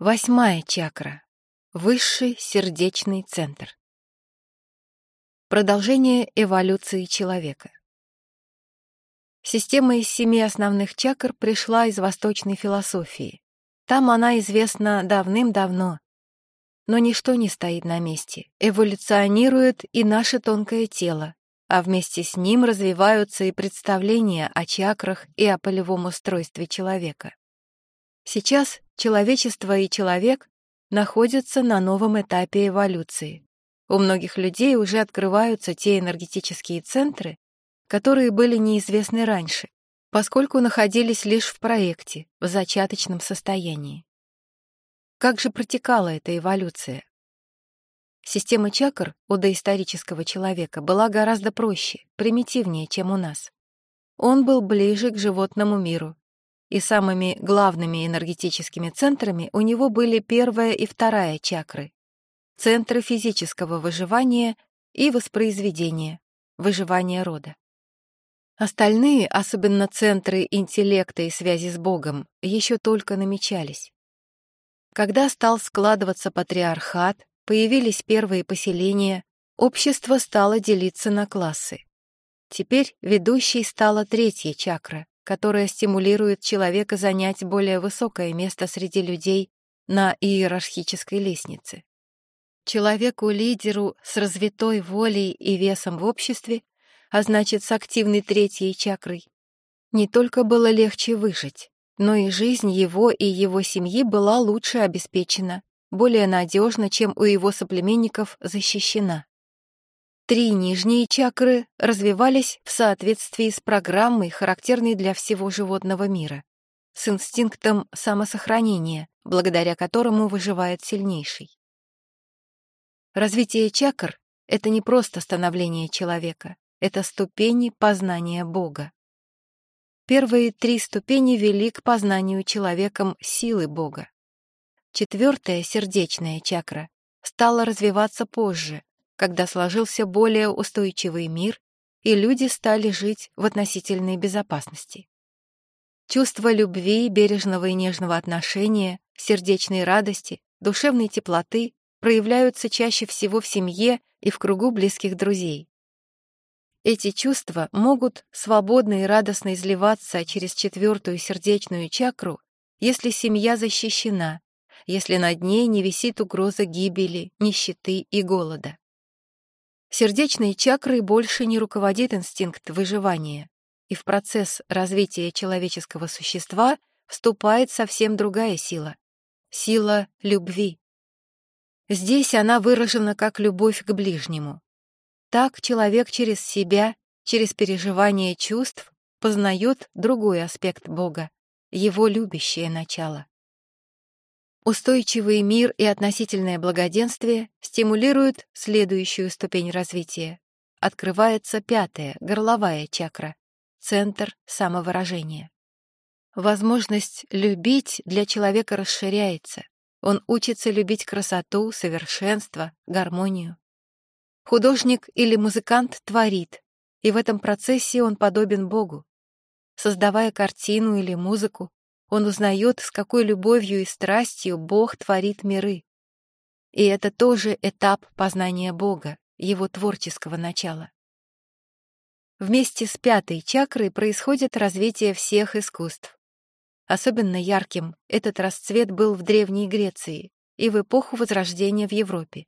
Восьмая чакра. Высший сердечный центр. Продолжение эволюции человека. Система из семи основных чакр пришла из восточной философии. Там она известна давным-давно. Но ничто не стоит на месте. Эволюционирует и наше тонкое тело, а вместе с ним развиваются и представления о чакрах и о полевом устройстве человека. Сейчас человечество и человек находятся на новом этапе эволюции. У многих людей уже открываются те энергетические центры, которые были неизвестны раньше, поскольку находились лишь в проекте, в зачаточном состоянии. Как же протекала эта эволюция? Система чакр у доисторического человека была гораздо проще, примитивнее, чем у нас. Он был ближе к животному миру, и самыми главными энергетическими центрами у него были первая и вторая чакры, центры физического выживания и воспроизведения, выживания рода. Остальные, особенно центры интеллекта и связи с Богом, еще только намечались. Когда стал складываться патриархат, появились первые поселения, общество стало делиться на классы. Теперь ведущей стала третья чакра, которая стимулирует человека занять более высокое место среди людей на иерархической лестнице. Человеку-лидеру с развитой волей и весом в обществе, а значит, с активной третьей чакрой, не только было легче выжить, но и жизнь его и его семьи была лучше обеспечена, более надежно, чем у его соплеменников защищена. Три нижние чакры развивались в соответствии с программой, характерной для всего животного мира, с инстинктом самосохранения, благодаря которому выживает сильнейший. Развитие чакр — это не просто становление человека, это ступени познания Бога. Первые три ступени вели к познанию человеком силы Бога. Четвертая, сердечная чакра, стала развиваться позже, когда сложился более устойчивый мир, и люди стали жить в относительной безопасности. Чувство любви, бережного и нежного отношения, сердечной радости, душевной теплоты проявляются чаще всего в семье и в кругу близких друзей. Эти чувства могут свободно и радостно изливаться через четвертую сердечную чакру, если семья защищена, если над ней не висит угроза гибели, нищеты и голода. Сердечной чакрой больше не руководит инстинкт выживания, и в процесс развития человеческого существа вступает совсем другая сила — сила любви. Здесь она выражена как любовь к ближнему. Так человек через себя, через переживание чувств познает другой аспект Бога, его любящее начало. Устойчивый мир и относительное благоденствие стимулируют следующую ступень развития. Открывается пятая, горловая чакра, центр самовыражения. Возможность любить для человека расширяется. Он учится любить красоту, совершенство, гармонию. Художник или музыкант творит, и в этом процессе он подобен Богу. Создавая картину или музыку, он узнает, с какой любовью и страстью Бог творит миры. И это тоже этап познания Бога, его творческого начала. Вместе с пятой чакрой происходит развитие всех искусств. Особенно ярким этот расцвет был в Древней Греции и в эпоху Возрождения в Европе.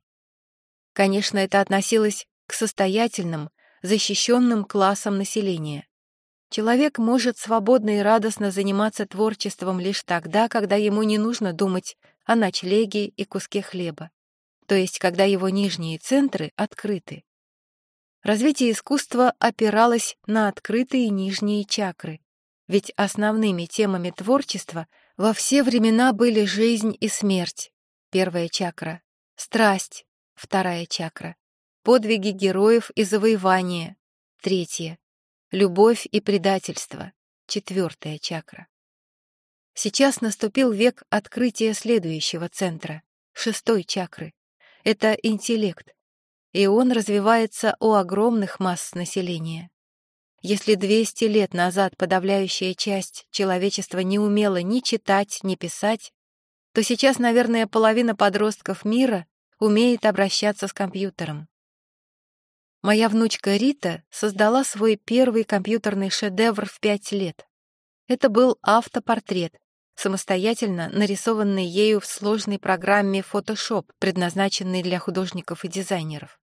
Конечно, это относилось к состоятельным, защищенным классам населения. Человек может свободно и радостно заниматься творчеством лишь тогда, когда ему не нужно думать о ночлеге и куске хлеба, то есть когда его нижние центры открыты. Развитие искусства опиралось на открытые нижние чакры, ведь основными темами творчества во все времена были жизнь и смерть, первая чакра, страсть, вторая чакра, подвиги героев и завоевания, третья, Любовь и предательство. Четвертая чакра. Сейчас наступил век открытия следующего центра, шестой чакры. Это интеллект. И он развивается у огромных масс населения. Если 200 лет назад подавляющая часть человечества не умела ни читать, ни писать, то сейчас, наверное, половина подростков мира умеет обращаться с компьютером. Моя внучка Рита создала свой первый компьютерный шедевр в пять лет. Это был автопортрет, самостоятельно нарисованный ею в сложной программе Photoshop, предназначенной для художников и дизайнеров.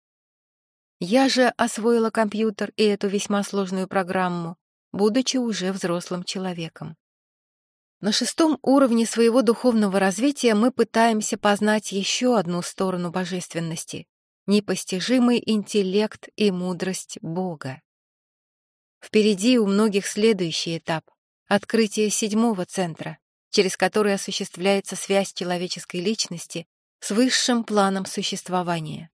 Я же освоила компьютер и эту весьма сложную программу, будучи уже взрослым человеком. На шестом уровне своего духовного развития мы пытаемся познать еще одну сторону божественности — непостижимый интеллект и мудрость Бога. Впереди у многих следующий этап — открытие седьмого центра, через который осуществляется связь человеческой личности с высшим планом существования.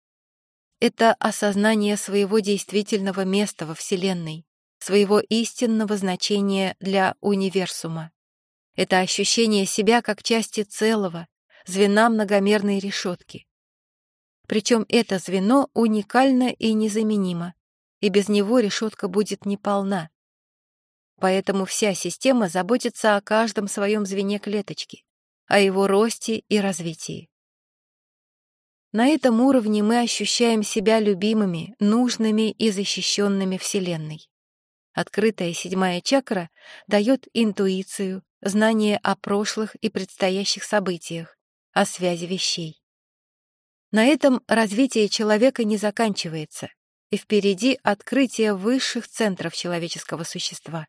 Это осознание своего действительного места во Вселенной, своего истинного значения для универсума. Это ощущение себя как части целого, звена многомерной решетки. Причем это звено уникально и незаменимо, и без него решетка будет неполна. Поэтому вся система заботится о каждом своем звене клеточки, о его росте и развитии. На этом уровне мы ощущаем себя любимыми, нужными и защищенными Вселенной. Открытая седьмая чакра дает интуицию, знание о прошлых и предстоящих событиях, о связи вещей. На этом развитие человека не заканчивается, и впереди открытие высших центров человеческого существа.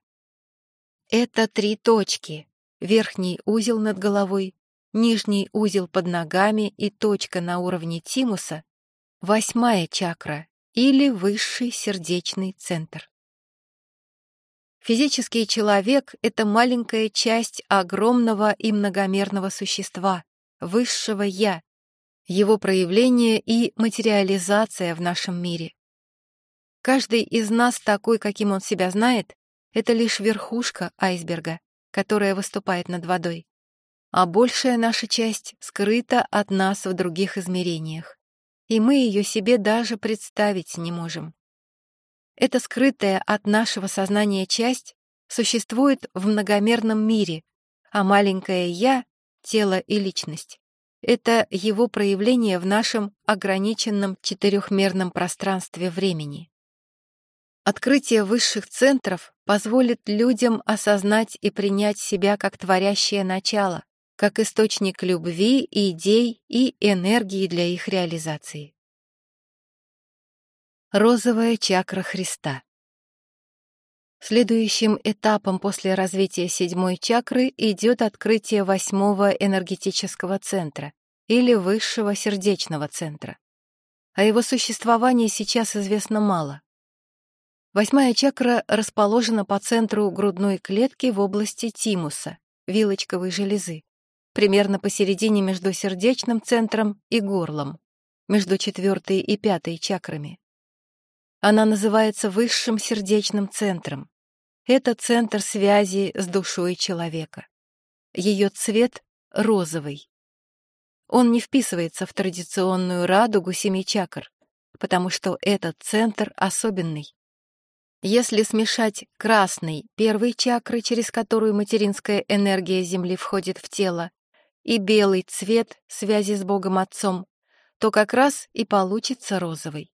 Это три точки. Верхний узел над головой, нижний узел под ногами и точка на уровне тимуса — восьмая чакра или высший сердечный центр. Физический человек — это маленькая часть огромного и многомерного существа, высшего «я», его проявление и материализация в нашем мире. Каждый из нас такой, каким он себя знает, это лишь верхушка айсберга, которая выступает над водой. А большая наша часть скрыта от нас в других измерениях, и мы ее себе даже представить не можем. Эта скрытая от нашего сознания часть существует в многомерном мире, а маленькое «я» — тело и личность — это его проявление в нашем ограниченном четырехмерном пространстве времени. Открытие высших центров позволит людям осознать и принять себя как творящее начало, как источник любви, идей и энергии для их реализации. Розовая чакра Христа Следующим этапом после развития седьмой чакры идет открытие восьмого энергетического центра или высшего сердечного центра. О его существовании сейчас известно мало. Восьмая чакра расположена по центру грудной клетки в области тимуса, вилочковой железы, примерно посередине между сердечным центром и горлом, между четвертой и пятой чакрами. Она называется высшим сердечным центром. Это центр связи с душой человека. Ее цвет — розовый. Он не вписывается в традиционную радугу семи чакр, потому что этот центр особенный. Если смешать красный первой чакры, через которую материнская энергия Земли входит в тело, и белый цвет связи с Богом Отцом, то как раз и получится розовый.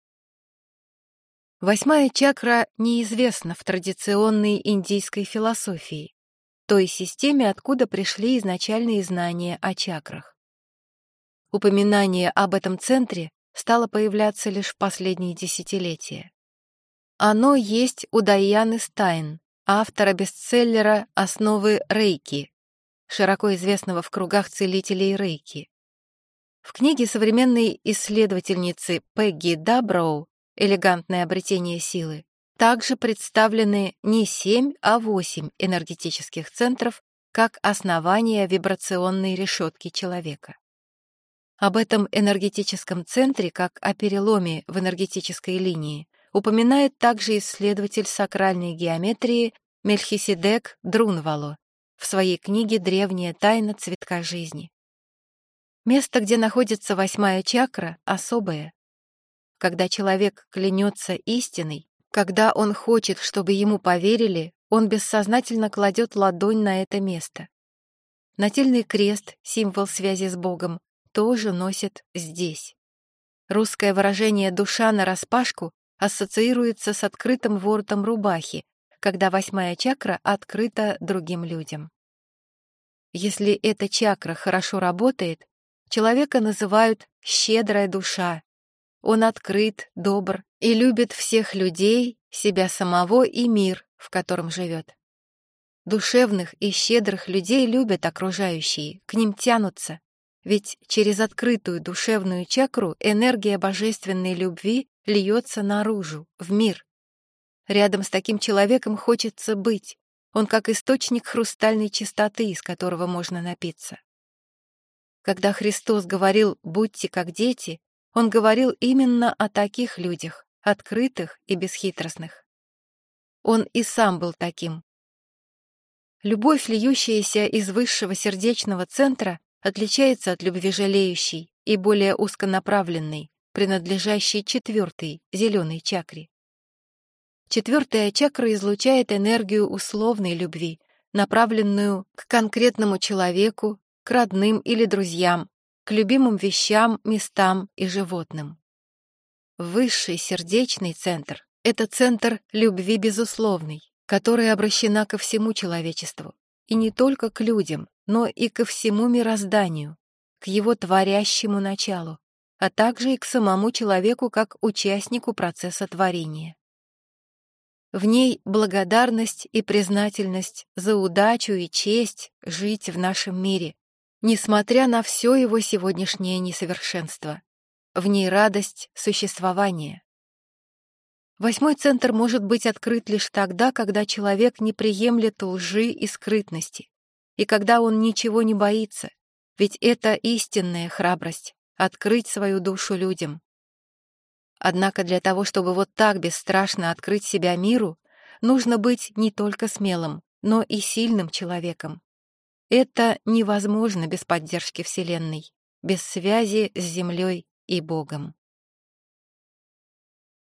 Восьмая чакра неизвестна в традиционной индийской философии, той системе, откуда пришли изначальные знания о чакрах. Упоминание об этом центре стало появляться лишь в последние десятилетия. Оно есть у Дайаны Стайн, автора бестселлера «Основы Рейки», широко известного в кругах целителей Рейки. В книге современной исследовательницы Пегги Даброу «Элегантное обретение силы» также представлены не семь, а восемь энергетических центров как основание вибрационной решетки человека. Об этом энергетическом центре, как о переломе в энергетической линии, упоминает также исследователь сакральной геометрии Мельхиседек Друнвало в своей книге «Древняя тайна цветка жизни». Место, где находится восьмая чакра, особое. Когда человек клянется истиной, когда он хочет, чтобы ему поверили, он бессознательно кладет ладонь на это место. Нательный крест, символ связи с Богом, тоже носят здесь. Русское выражение «душа нараспашку» ассоциируется с открытым воротом рубахи, когда восьмая чакра открыта другим людям. Если эта чакра хорошо работает, человека называют «щедрая душа». Он открыт, добр и любит всех людей, себя самого и мир, в котором живет. Душевных и щедрых людей любят окружающие, к ним тянутся, ведь через открытую душевную чакру энергия божественной любви льется наружу, в мир. Рядом с таким человеком хочется быть, он как источник хрустальной чистоты, из которого можно напиться. Когда Христос говорил «будьте как дети», он говорил именно о таких людях, открытых и бесхитростных. Он и сам был таким, Любовь, льющаяся из высшего сердечного центра, отличается от любви жалеющей и более узконаправленной, принадлежащей четвертой, зеленой чакре. Четвертая чакра излучает энергию условной любви, направленную к конкретному человеку, к родным или друзьям, к любимым вещам, местам и животным. Высший сердечный центр — это центр любви безусловной, которая обращена ко всему человечеству, и не только к людям, но и ко всему мирозданию, к его творящему началу, а также и к самому человеку как участнику процесса творения. В ней благодарность и признательность за удачу и честь жить в нашем мире, несмотря на все его сегодняшнее несовершенство. В ней радость существования. Восьмой центр может быть открыт лишь тогда, когда человек не приемлет лжи и скрытности, и когда он ничего не боится, ведь это истинная храбрость — открыть свою душу людям. Однако для того, чтобы вот так бесстрашно открыть себя миру, нужно быть не только смелым, но и сильным человеком. Это невозможно без поддержки Вселенной, без связи с Землей и Богом.